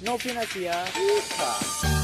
Novin Asia. Ku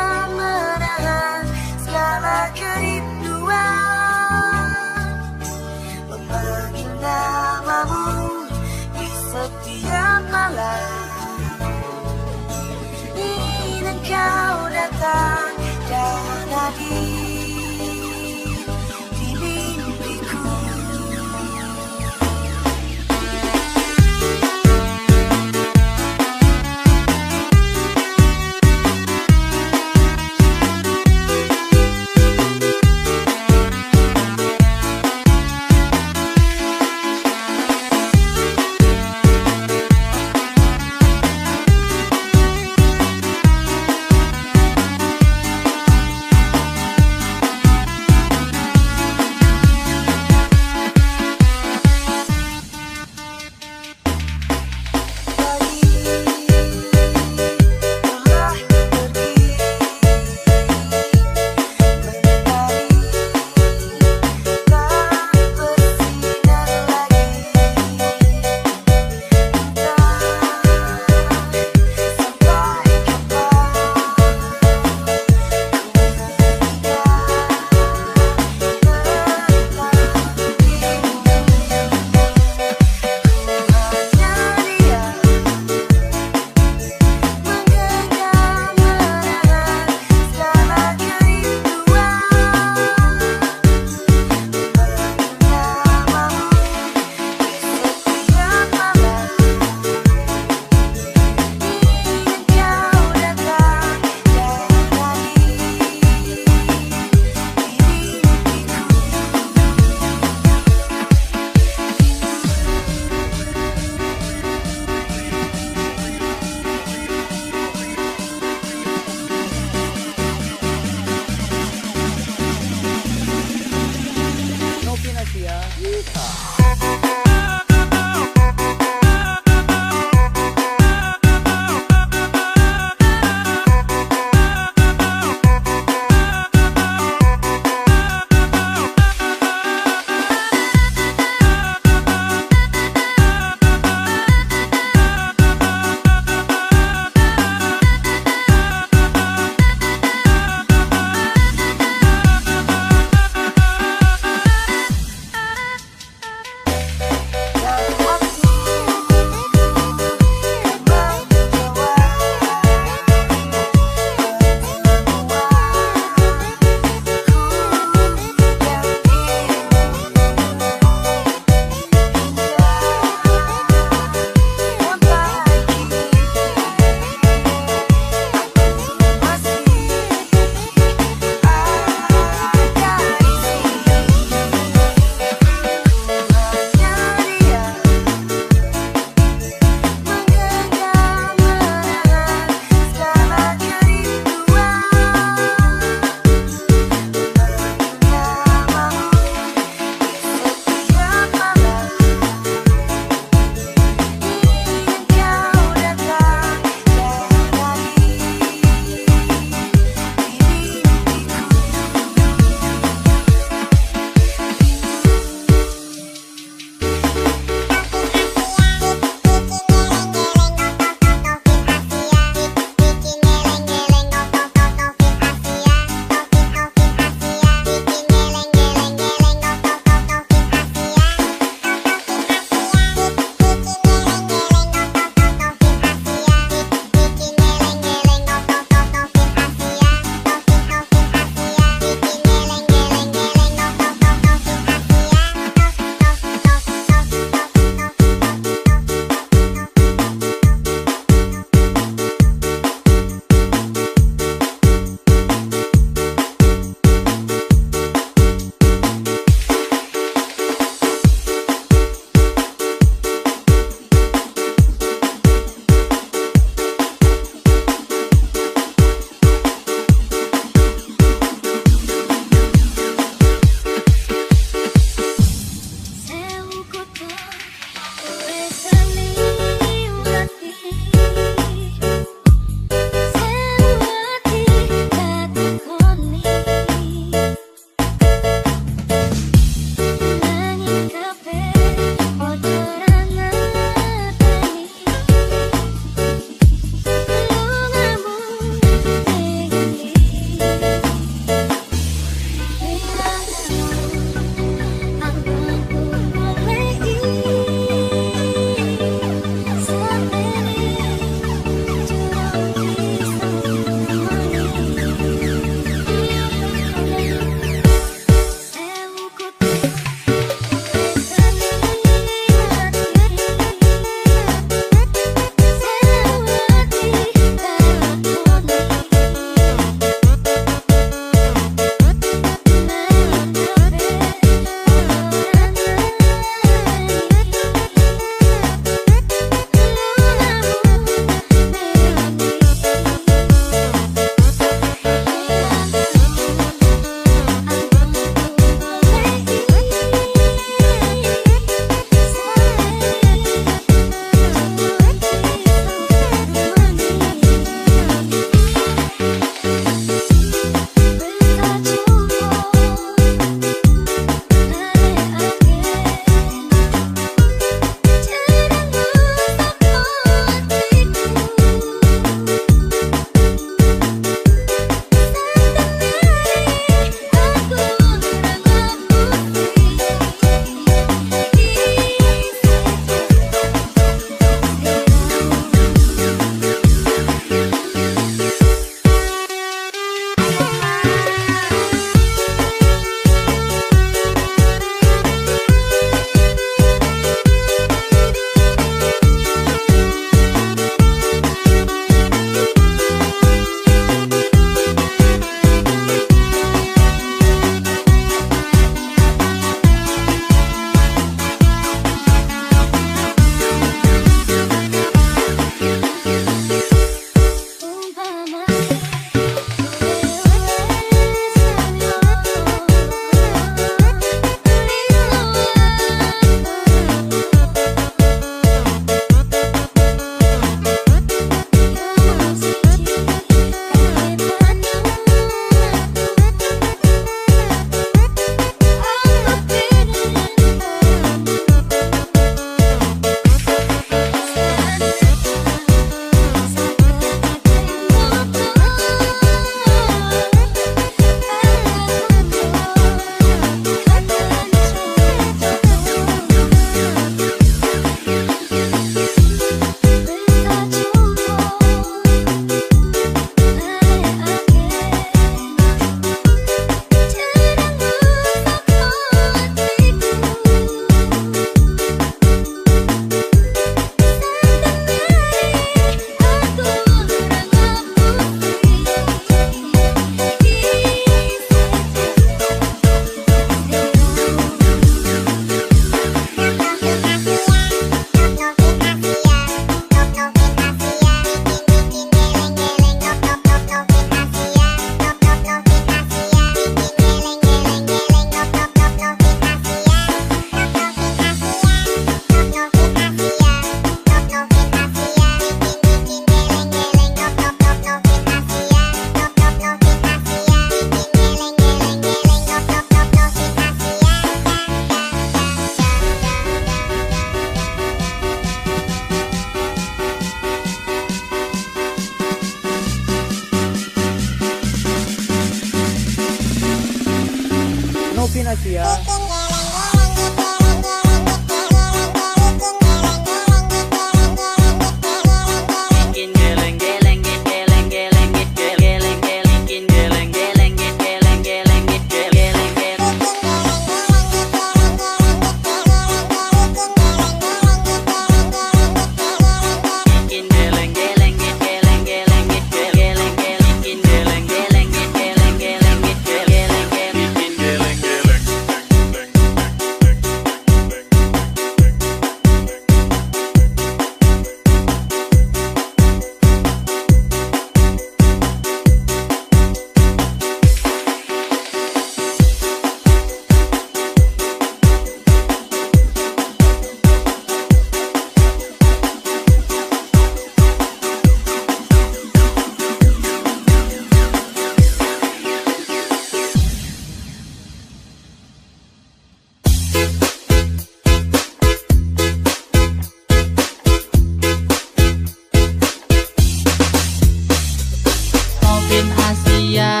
Novin Asia.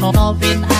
Novin Asia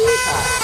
Oh